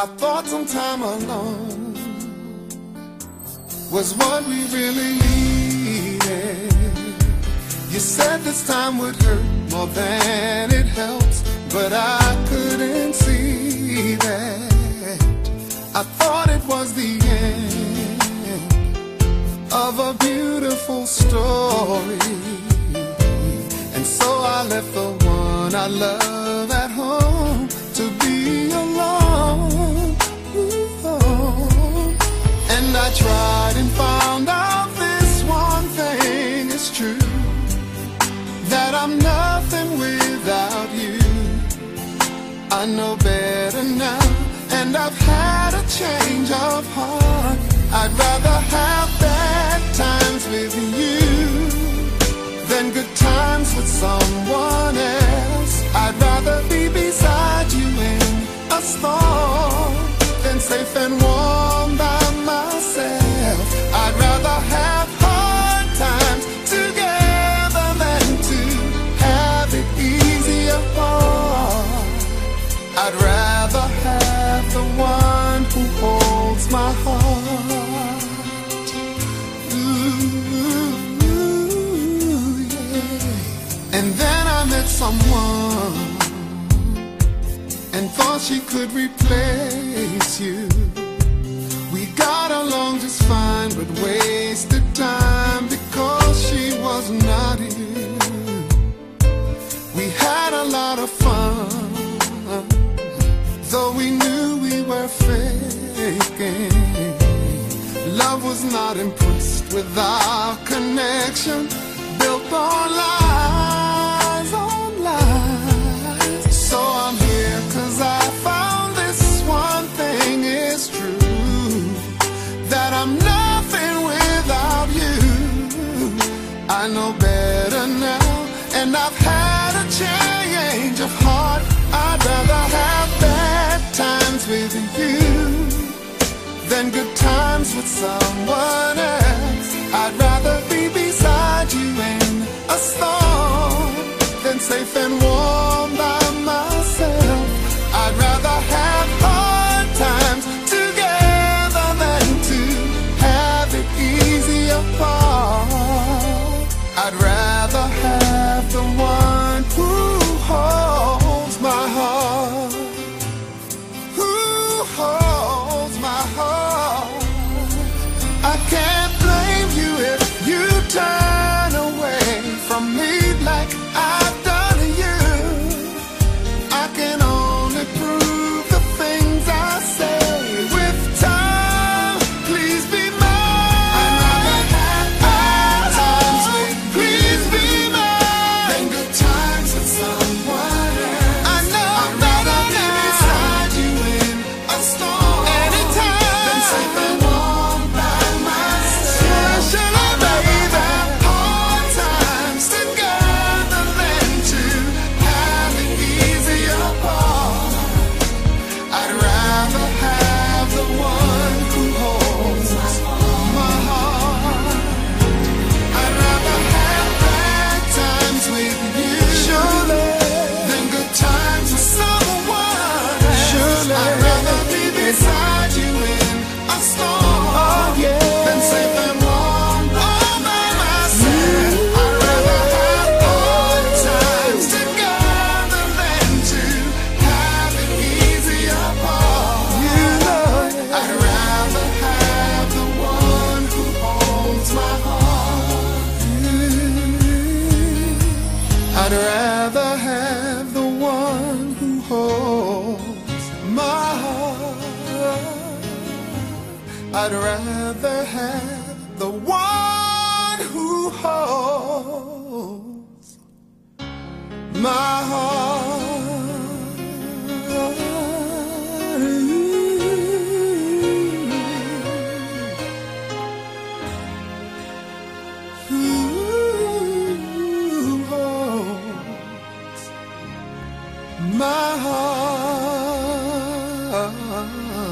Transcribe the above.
I thought some time alone was what we really needed. You said this time would hurt more than it helps, but I couldn't see that. I thought it was the end of a beautiful story. And so I left the one I love I know better now, and I've had a change of heart. I'd rather have bad times with you than good times with someone else. I'd rather be beside you in a storm than safe and warm I'd rather have the one who holds my heart. Ooh, yeah. And then I met someone and thought she could replace you. We got along just fine, but wasted time because she was not here. We had a lot of fun, was not impressed with our connection, built on lies, on lies. So I'm here cause I found this one thing is true that I'm nothing without you. I know better now, and I've had a change of heart. I'd rather have bad times with you than good times with someone else. I'd rather be beside you in a storm than safe and warm you Surely. I'd rather have the one who holds my heart. I'd rather have the one who holds my heart. love.